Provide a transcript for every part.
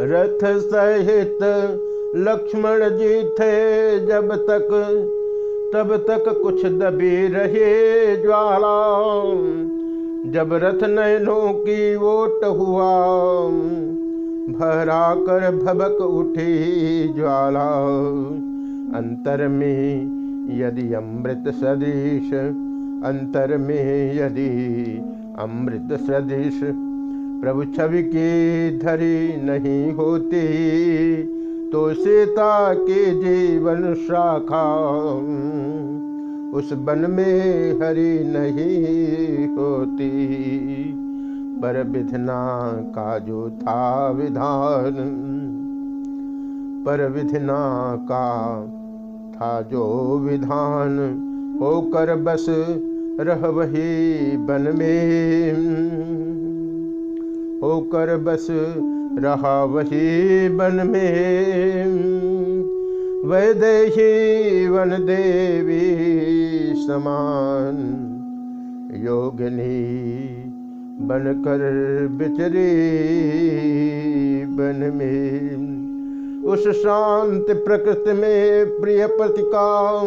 रथ सहित लक्ष्मण जी थे जब तक, तब तक कुछ दबी रहे ज्वाला। जब रथ नयनों की ओट हुआ भरा कर भबक उठी ज्वाला। अंतर में यदि अमृत सदृश, अंतर में यदि अमृत सदृश प्रभु छवि की धरी नहीं होती तो सीता के जीवन शाखा, उस बन में हरी नहीं होती। पर विधना का जो था विधान, पर विधना का था जो विधान, होकर बस रह वही बन में। होकर बस रहा वही बन में। वैदेही वन देवी समान, योगिनी बनकर बिचरी बन में। उस शांत प्रकृति में प्रिय प्रतिका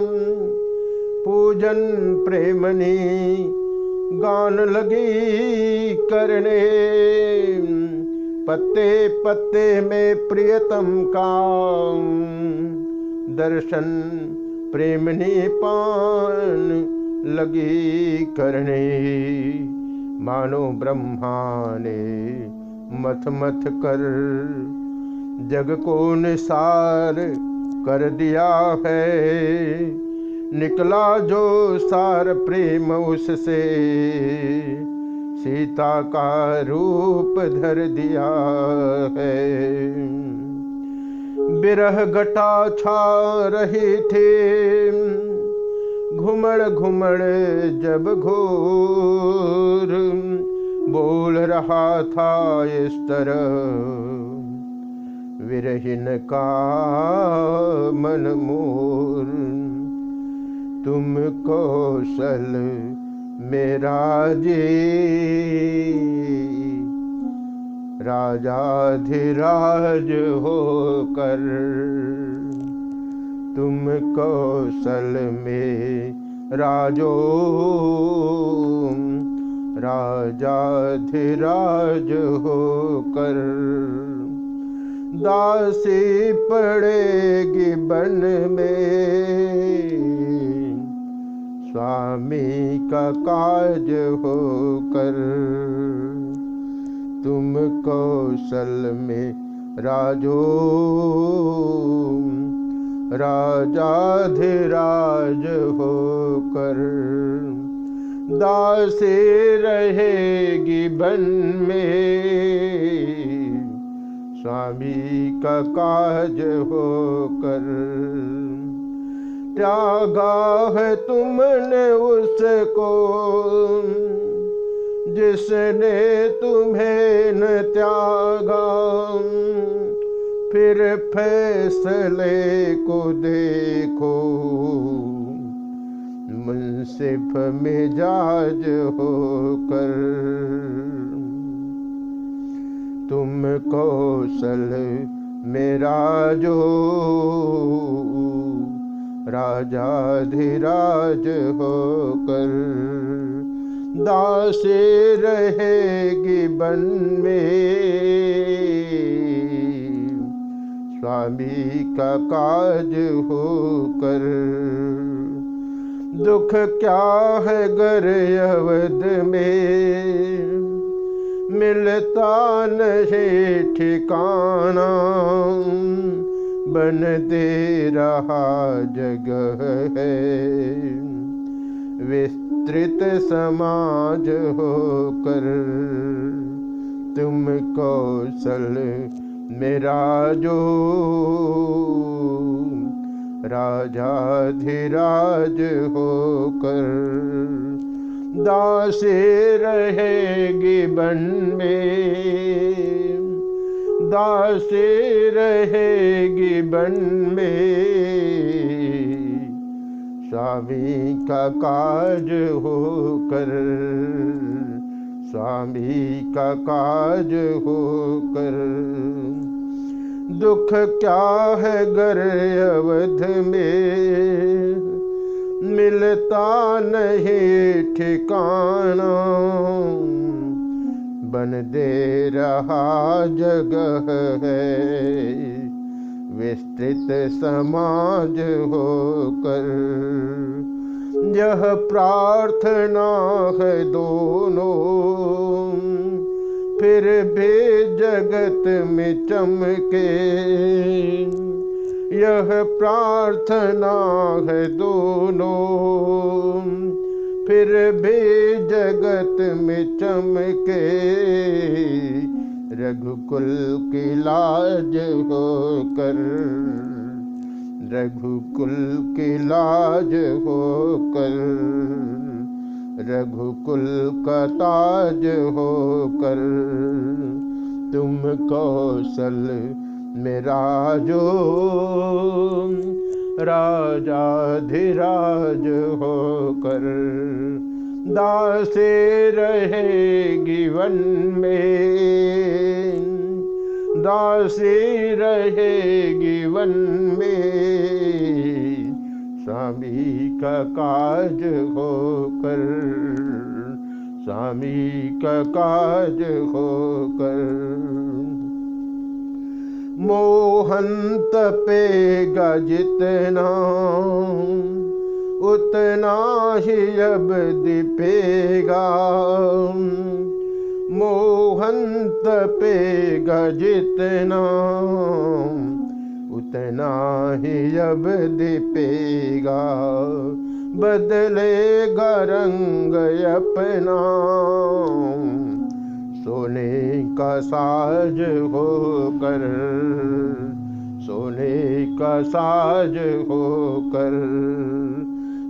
पूजन प्रेमनी गान लगी करने। पत्ते पत्ते में प्रियतम का दर्शन प्रेमनी पान लगी करने। मानो ब्रह्मा ने मथ मथ कर। जग को निसार कर दिया है। निकला जो सार प्रेम उससे। सीता का रूप धर दिया है। बिरह घटा छा रही थे। घुमड़ घुमड़ जब घोर बोल रहा था इस तरह। विरहीन का मन मोर। तुम कौशल मेरा जी। राजाधिराज होकर तुम कौशल में राजो राजाधिराज होकर दासी पड़ेगी बन में। स्वामी का काज होकर तुम कौशल में राजो। राजाधिराज होकर दासे रहेगी बन में। स्वामी का काज होकर त्यागा है तुमने उसको, जिसने तुम्हें न त्यागा। फिर फैसले को देखो, मुंसिफ मिजाज होकर। तुम कौशल मेरा जो राजाधिराज होकर दासे रहेगी बन में। स्वामी का काज होकर दुख क्या है गर अवध में? मिलता नहीं ठिकाना। बन दे रहा जगह है। विस्तृत समाज होकर तुम कौशल मेरा जो राजाधिराज होकर दासे रहेगी बन में। दासे रहेगी बन में। स्वामी का काज हो कर स्वामी का काज होकर। दुख क्या है गर अवध में? मिलता नहीं ठिकाना। बन दे रहा जगह है। विस्तृत समाज होकर यह प्रार्थना है दोनों। फिर भी जगत में चमके, यह प्रार्थना है दोनों। फिर भी जगत में चमके। रघुकुल की लाज होकर, रघुकुल की लाज होकर, रघुकुल का ताज होकर, तुम कौशल मेरा जो राजाधिराज होकर दासे रहेगी वन में। दासी रहेगी वन में। स्वामी का काज होकर, स्वामी का काज होकर मोहंत पे जितना उतना ही अब दीपेगा। मोहंत पे जितना उतना ही अब दीपेगा। बदलेगा रंग अपना। सोने का साज होकर, सोने का साज होकर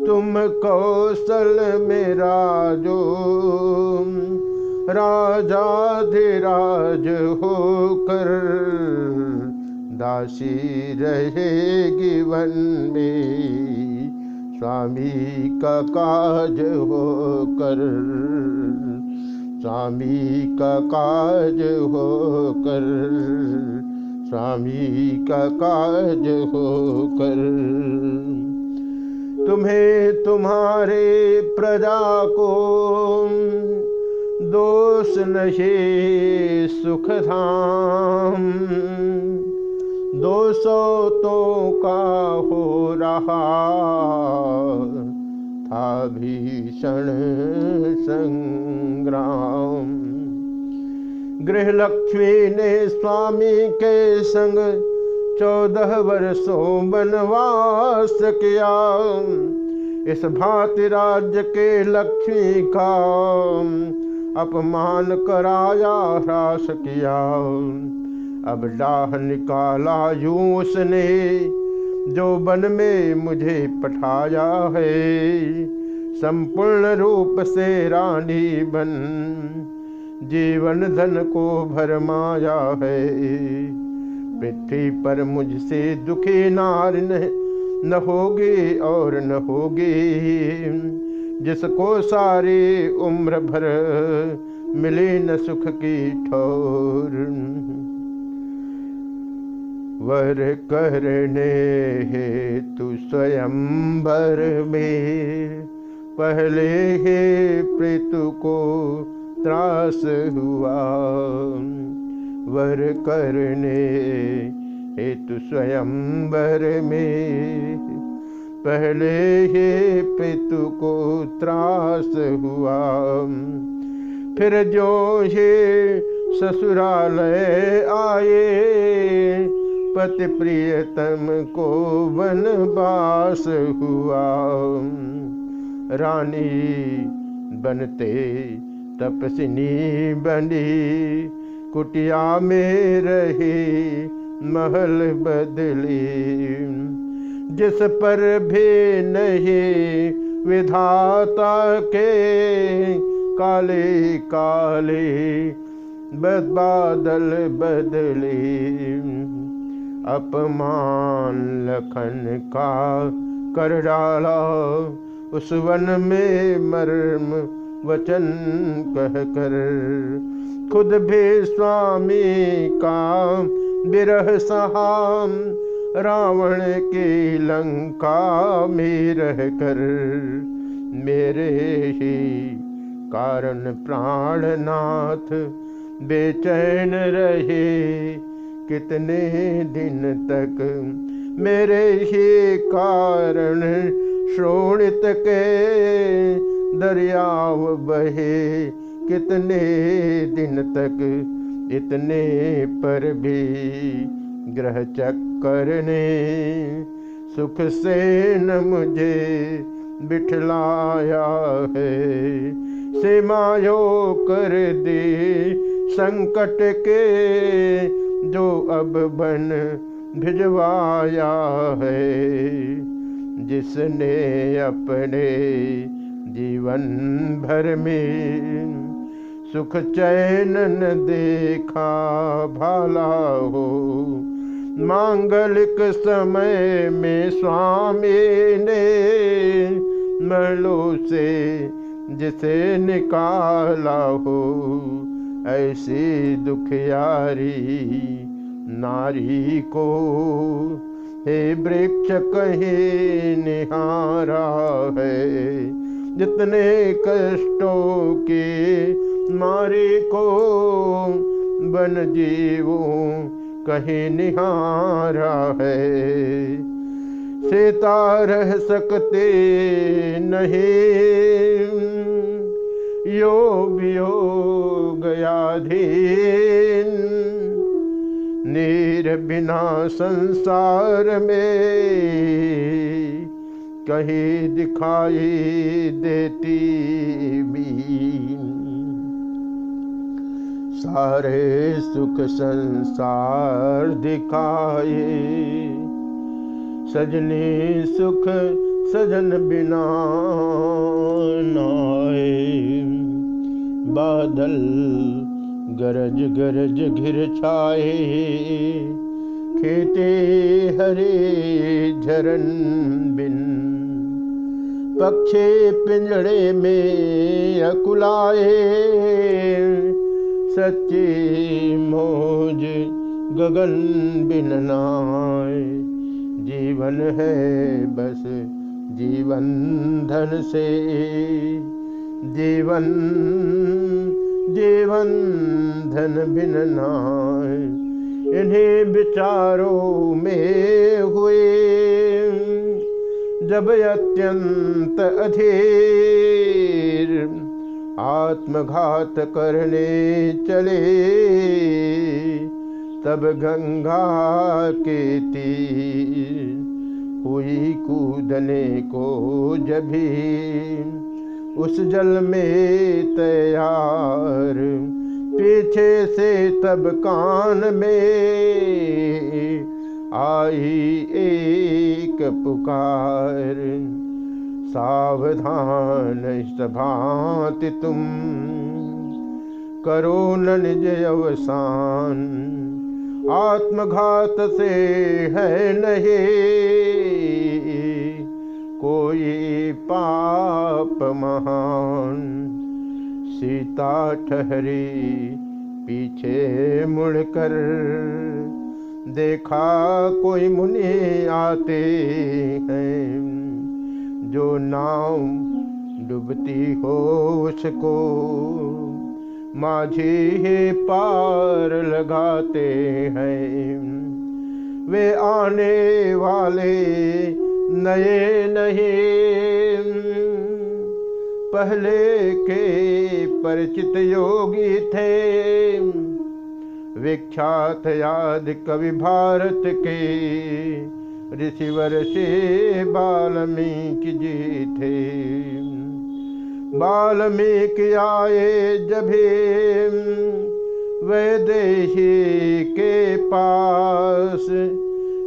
तुम कौशल मेरा जो राजाधिराज होकर, दासी रहेगी वन में, स्वामी का काज होकर। स्वामी का काज हो कर स्वामी का काज हो कर तुम्हें तुम्हारे प्रजा को दोष नहीं सुख धाम दो सौ तो का हो रहा। था भीषण संग्राम गृहलक्ष्मी ने स्वामी के संग चौदह वर्षों बनवास किया। इस भांति राज्य के लक्ष्मी का अपमान कराया, ह्रास किया। अब डाह निकाला यूँ उसने जो वन में मुझे पठाया है, संपूर्ण रूप से रानी बन। जीवन धन को भरमाया है, पृथ्वी पर मुझसे दुखी नार न होगी और न होगी। जिसको सारी उम्र भर मिले न सुख की ठोर। वर करने हे तू स्वयंवर में। पहले हे प्रेतु को त्रास हुआ। वर करने हेतु स्वयंवर में। पहले हे पितु को त्रास हुआ। फिर जो हे ससुरालय आए पति प्रियतम को वनवास हुआ। रानी बनते तपस्नी बनी, कुटिया में रही महल बदली। जिस पर भी नहीं विधाता के काले काले बादल बदले। अपमान लखन का कर डाला। उस वन में मर्म वचन कह कर खुद भी स्वामी का बिरह सहाम रावण की लंका में रह कर मेरे ही कारण प्राणनाथ बेचैन रहे। कितने दिन तक? मेरे ही कारण श्रोणित के दरियाव बहे। कितने दिन तक? इतने पर भी ग्रह चक्कर ने सुख से न मुझे बिठलाया है। सीमायो कर दे संकट के जो अब बन भिजवाया है, जिसने अपने जीवन भर में सुख चैन न देखा भाला हो। मांगलिक समय में स्वामी ने मलो से जिसे निकाला हो ऐसी दुखियारी नारी को हे वृक्ष कहीं निहारा है। जितने कष्टों के मारे को बन जीवों कहीं निहारा है। सीता रह सकते नहीं। यो वियो गयाधीन नीर बिना संसार में कहीं दिखाई देती भी सारे सुख संसार दिखाए। सजनी सुख सजन बिना नाए। बादल गरज गरज घिर छाए। खेते हरे झरन बिन, पक्षे पिंजड़े में अकुलाए। सच्ची मोज गगन बिन नाय जीवन है बस जीवन धन से। जीवन जीवन धन बिन नाय, इन्हीं विचारों में हुए। जब अत्यंत अधीर आत्मघात करने चले, तब गंगा के तीर हुई कूदने को जभी। उस जल में तैयार, पीछे से तब कान में आई एक पुकार। सावधान भांति तुम करो न निज अवसान, आत्मघात से है नहीं। कोई पाप महान। सीता ठहरी पीछे मुड़कर। देखा कोई मुनि आते हैं। जो नाव डूबती हो उसको। माझी ही पार लगाते हैं। वे आने वाले नए नहीं। पहले के परिचित योगी थे। विख्यात याद कवि भारत के ऋषिवर से बाल्मीकि जी थे। बाल्मीकि आए जभी वैदेही के पास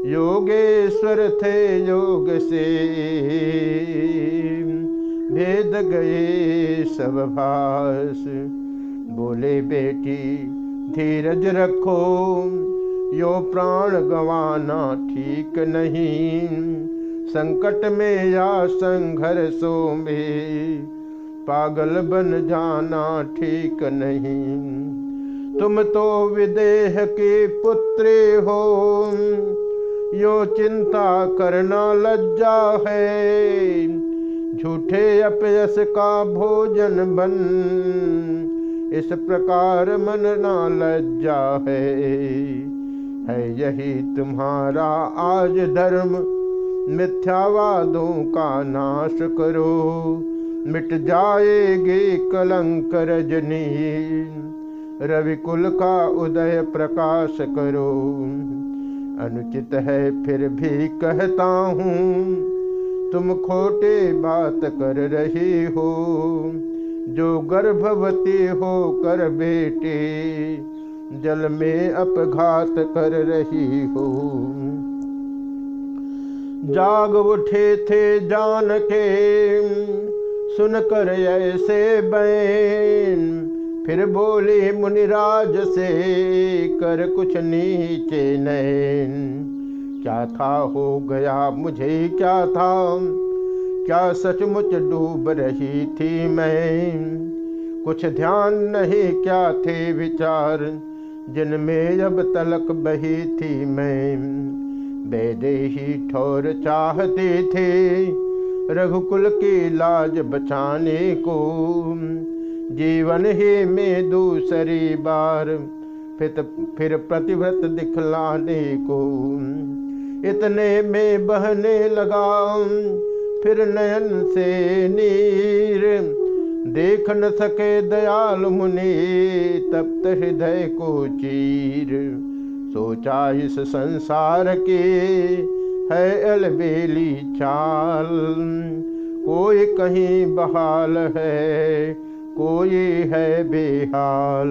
योगेश्वर थे योग से। भेद गए सब भास। बोले बेटी, धीरज रखो, यो प्राण गवाना ठीक नहीं। संकट में या संघर्षों में, पागल बन जाना ठीक नहीं। तुम तो विदेह के पुत्री हो यो चिंता करना लज्जा है। झूठे अपयस का भोजन बन, इस प्रकार मन ना लज्जा है। है यही तुम्हारा आज धर्म, मिथ्यावादों का नाश करो। मिट जाएगी कलंक रजनी, रविकुल का उदय प्रकाश करो। अनुचित है, फिर भी कहता हूँ, तुम खोटे बात कर रही हो, जो गर्भवती हो कर बेटे, जल में अपघात कर रही हो। जाग उठे थे जान के सुनकर ऐसे बैन फिर बोले मुनिराज से, कर कुछ नीचे नैन क्या था हो गया मुझे क्या था? क्या सचमुच डूब रही थी मैं? कुछ ध्यान नहीं, क्या थे विचार? जिनमें अब तलक बही थी मैं। बेदे ही ठोर चाहते थे, रघुकुल की लाज बचाने को। जीवन ही में दूसरी बार फिर फिर प्रतिव्रत दिखलाने को। इतने में बहने लगा फिर नयन से नीर। देख न सके दयाल मुनि, तप्त हृदय को चीर। सोचा इस संसार के है अलबेली चाल। कोई कहीं बहाल है कोई है बेहाल,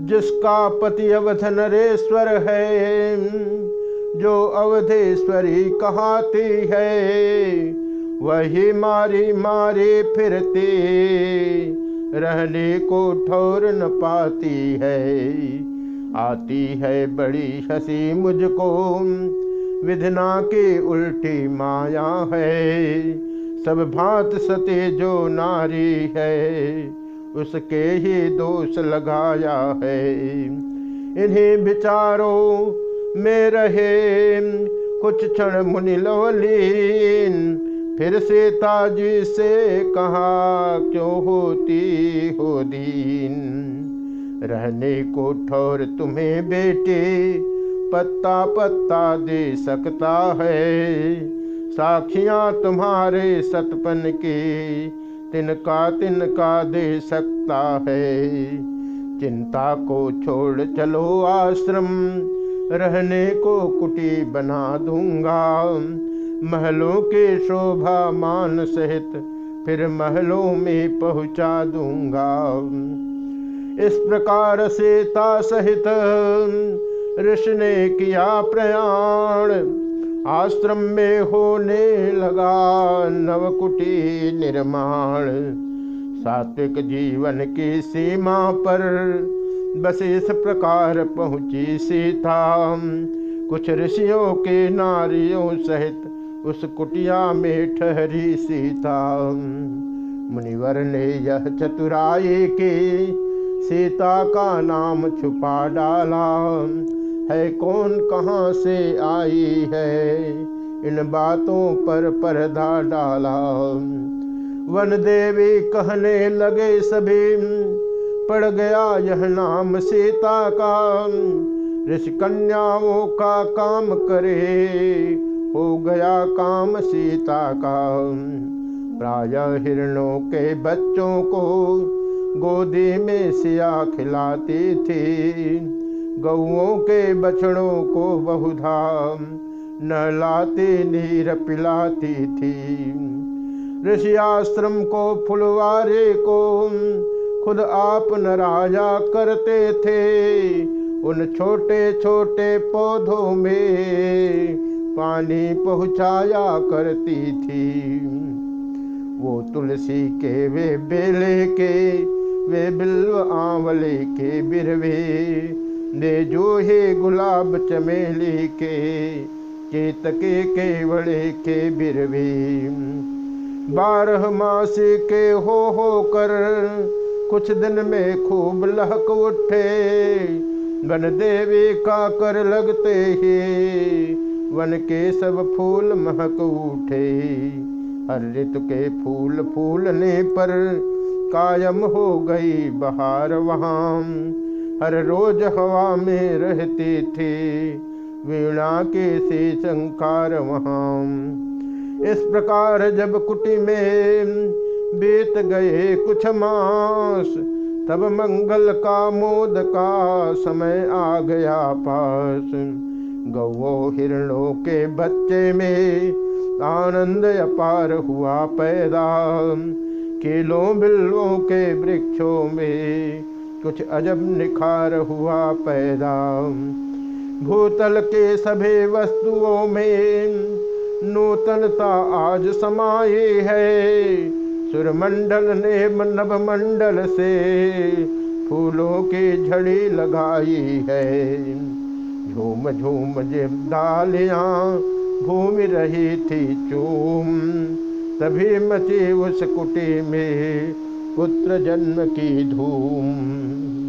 जिसका पति अवध नरेश्वर है, जो अवधेश्वरी कहाती है, वही मारी मारी फिरती, रहने को ठोर न पाती है। आती है बड़ी हँसी मुझको, विधना की उल्टी माया है। सब भांत सते जो नारी है, उसके ही दोष लगाया है। इन्हीं विचारों में रहे कुछ क्षण मुनि लवलीन, फिर से ताजी से कहा, क्यों होती हो दीन? रहने को ठोर तुम्हें बेटे, पत्ता पत्ता दे सकता है। साखियाँ तुम्हारे सतपन की तिनका तिनका दे सकता है। चिंता को छोड़ चलो आश्रम, रहने को कुटी बना दूँगा। महलों के शोभा मान सहित फिर महलों में पहुँचा दूँगा। इस प्रकार सीता सहित ऋषि ने किया प्रयाण। आश्रम में होने लगा नवकुटी निर्माण। सात्विक जीवन की सीमा पर बस इस प्रकार पहुँची सीता। कुछ ऋषियों के नारियों सहित उस कुटिया में ठहरी सीता। मुनिवर ने यह चतुराई की। सीता का नाम छुपा डाला। है, कौन कहाँ से आई है? इन बातों पर पर्दा डाला। वन देवी कहने लगे सभी, पड़ गया यह नाम सीता का। ऋषि कन्याओं का काम करे, हो गया काम सीता का। प्राय हिरणों के बच्चों को गोदी में सिया खिलाती थी। गौओं के बछड़ों को बहुधाम न लाती नीर पिलाती थी। ऋषि आश्रम को फुलवारे को खुद आप न राजा करते थे। उन छोटे छोटे पौधों में पानी पहुँचाया करती थी। वो तुलसी के वे बेले के, वे बिल्व आंवले के बिरवे ने जो हे गुलाब चमेली के चेतके केवड़े के बिरवी बारह मास के हो हो कर कुछ दिन में खूब लहक उठे। वन देवी का कर लगते ही वन के सब फूल महक उठे। हर ऋतु के फूल फूलने पर कायम हो गई बहार वहाँ। हर रोज हवा में रहती थी। वीणा के से शंकार वहाँ। इस प्रकार जब कुटी में बीत गए कुछ मास, तब मंगल का मोद का समय आ गया पास। गौ हिरणों के बच्चे में आनंद अपार हुआ पैदा। केलों बिल्लों के वृक्षों में कुछ अजब निखार हुआ पैदा। भूतल के सभी वस्तुओं में नूतनता आज समाये है। सुरमंडल ने नभ मंडल से फूलों की झड़ी लगाई है। झूम झूम जिम डालियाँ घूम रही थी चूम, तभी मची उस कुटी में पुत्र जन्म की धूम।